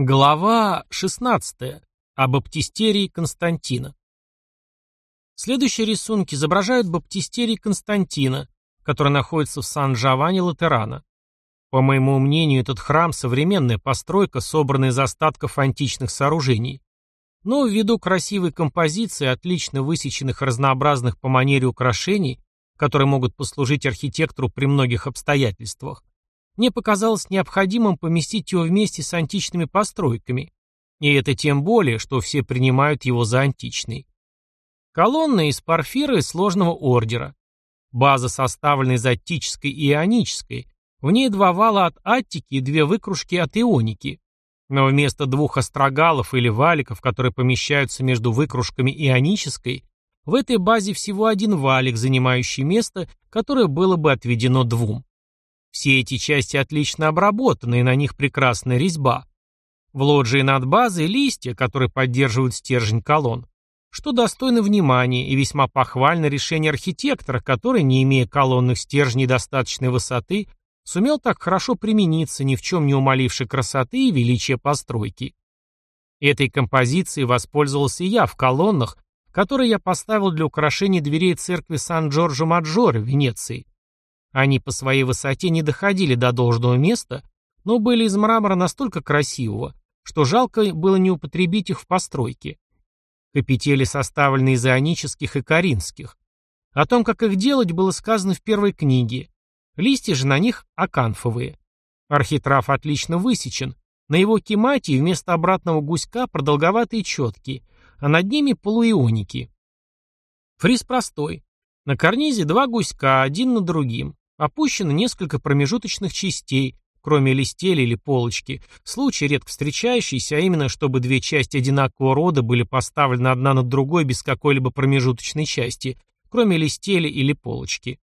Глава 16. О баптистерии Константина. Следующие рисунки изображают баптистерий Константина, который находится в Сан-Джованни-Латерано. По моему мнению, этот храм – современная постройка, собранная из остатков античных сооружений. Но ввиду красивой композиции, отлично высеченных разнообразных по манере украшений, которые могут послужить архитектору при многих обстоятельствах, мне показалось необходимым поместить его вместе с античными постройками, и это тем более, что все принимают его за античный. Колонны из порфира сложного ордера. База составлена из аттической и ионической, в ней два вала от аттики и две выкружки от ионики. Но вместо двух острогалов или валиков, которые помещаются между выкружками ионической, в этой базе всего один валик, занимающий место, которое было бы отведено двум. Все эти части отлично обработаны, и на них прекрасная резьба. В лоджии над базой листья, которые поддерживают стержень колонн, что достойно внимания и весьма похвально решение архитектора, который, не имея колонных стержней достаточной высоты, сумел так хорошо примениться, ни в чем не умаливши красоты и величия постройки. Этой композицией воспользовался я в колоннах, которые я поставил для украшения дверей церкви Сан-Джорджо-Маджоре в Венеции. Они по своей высоте не доходили до должного места, но были из мрамора настолько красивого, что жалко было не употребить их в постройке. Капители составлены из ионических и коринфских. О том, как их делать, было сказано в первой книге. Листья же на них аканфовые. Архитрав отлично высечен. На его кематии вместо обратного гуська продолговатые четкие, а над ними полуионики. Фриз простой. На карнизе два гуська, один над другим. Опущено несколько промежуточных частей, кроме листели или полочки, случай редко встречающийся, а именно, чтобы две части одинакового рода были поставлены одна над другой без какой-либо промежуточной части, кроме листели или полочки.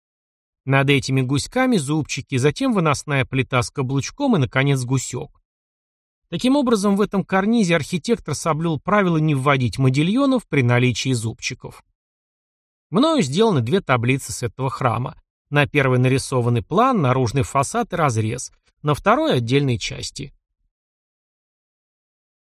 Над этими гуськами зубчики, затем выносная плита с каблучком и, наконец, гусек. Таким образом, в этом карнизе архитектор соблюл правило не вводить модильонов при наличии зубчиков. Мною сделаны две таблицы с этого храма. На первой нарисованный план, наружный фасад и разрез, на второй отдельные части.